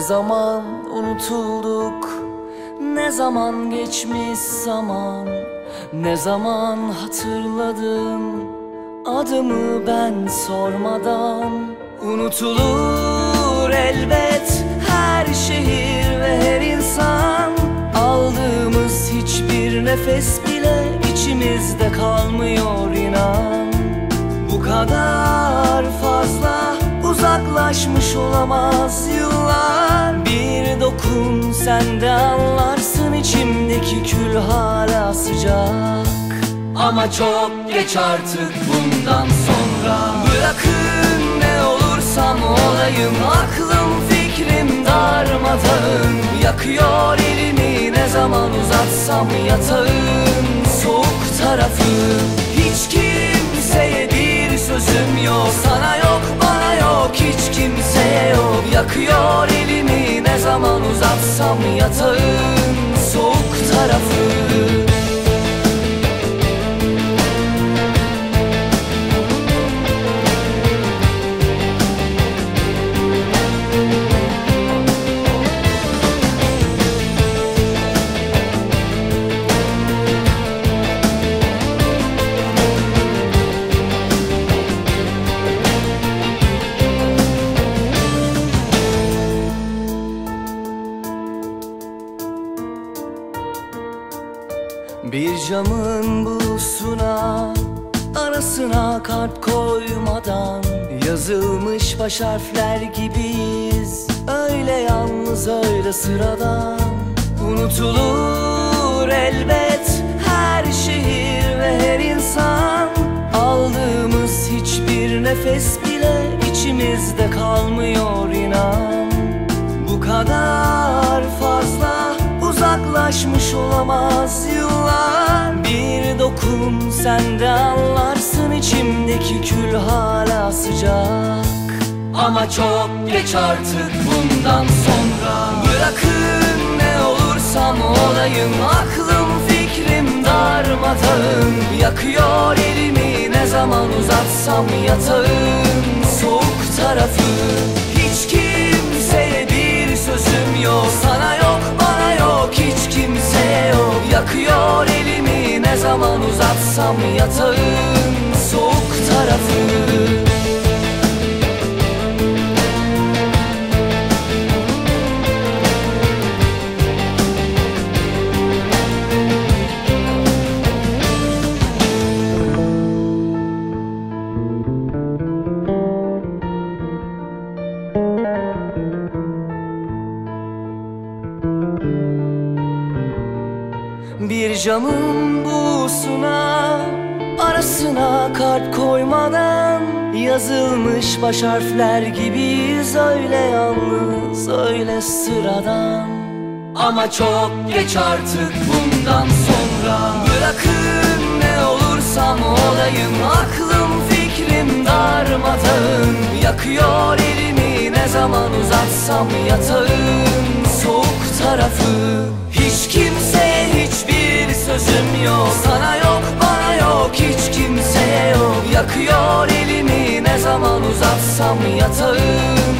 Ne zaman unutulduk? Ne zaman geçmiş zaman? Ne zaman hatırladım Adımı ben sormadan. Unutulur elbet Her şehir ve her insan. Aldığımız hiçbir nefes bile içimizde kalmıyor inan. Bu kadar fazla uzaklaşmış olamaz yıllar. Bir dokun sen de anlarsın içimdeki kül hala sıcak. Ama çok geç artık bundan sonra. Bırakın ne olursam olayım aklım fikrim darmadağın. Yakıyor elimi ne zaman uzatsam yatağın. Soğuk tarafı uzatsam yatağın soğuk Bir camın bulusuna Arasına kalp koymadan Yazılmış baş harfler gibiyiz. Öyle yalnız öyle sıradan. Unutulur elbet Her şehir ve her insan. Aldığımız hiçbir nefes bile içimizde kalmıyor inan. Bu kadar fazla uzaklaşmış olamaz Bir dokun sen de anlarsın içimdeki kül hala sıcak. Ama çok geç artık bundan sonra. Bırakın ne olursam olayım aklım fikrim darmadağın. Yakıyor elimi ne zaman uzatsam yatağın. Soğuk tarafı Hiç kimseye bir sözüm yok zaman uzatsam yatağın soğuk tarafı Bir camın buğusuna Arasına kalp koymadan Yazılmış baş harfler gibiyiz. Öyle yalnız öyle sıradan. Ama çok geç artık bundan sonra. Bırakın ne olursam olayım. Aklım fikrim darmadağın. Yakıyor elimi ne zaman uzatsam yatağın. Soğuk tarafı Hiç sözüm yok Sana yok bana yok hiç kimseye yok. Yakıyor elimi ne zaman uzatsam tarafı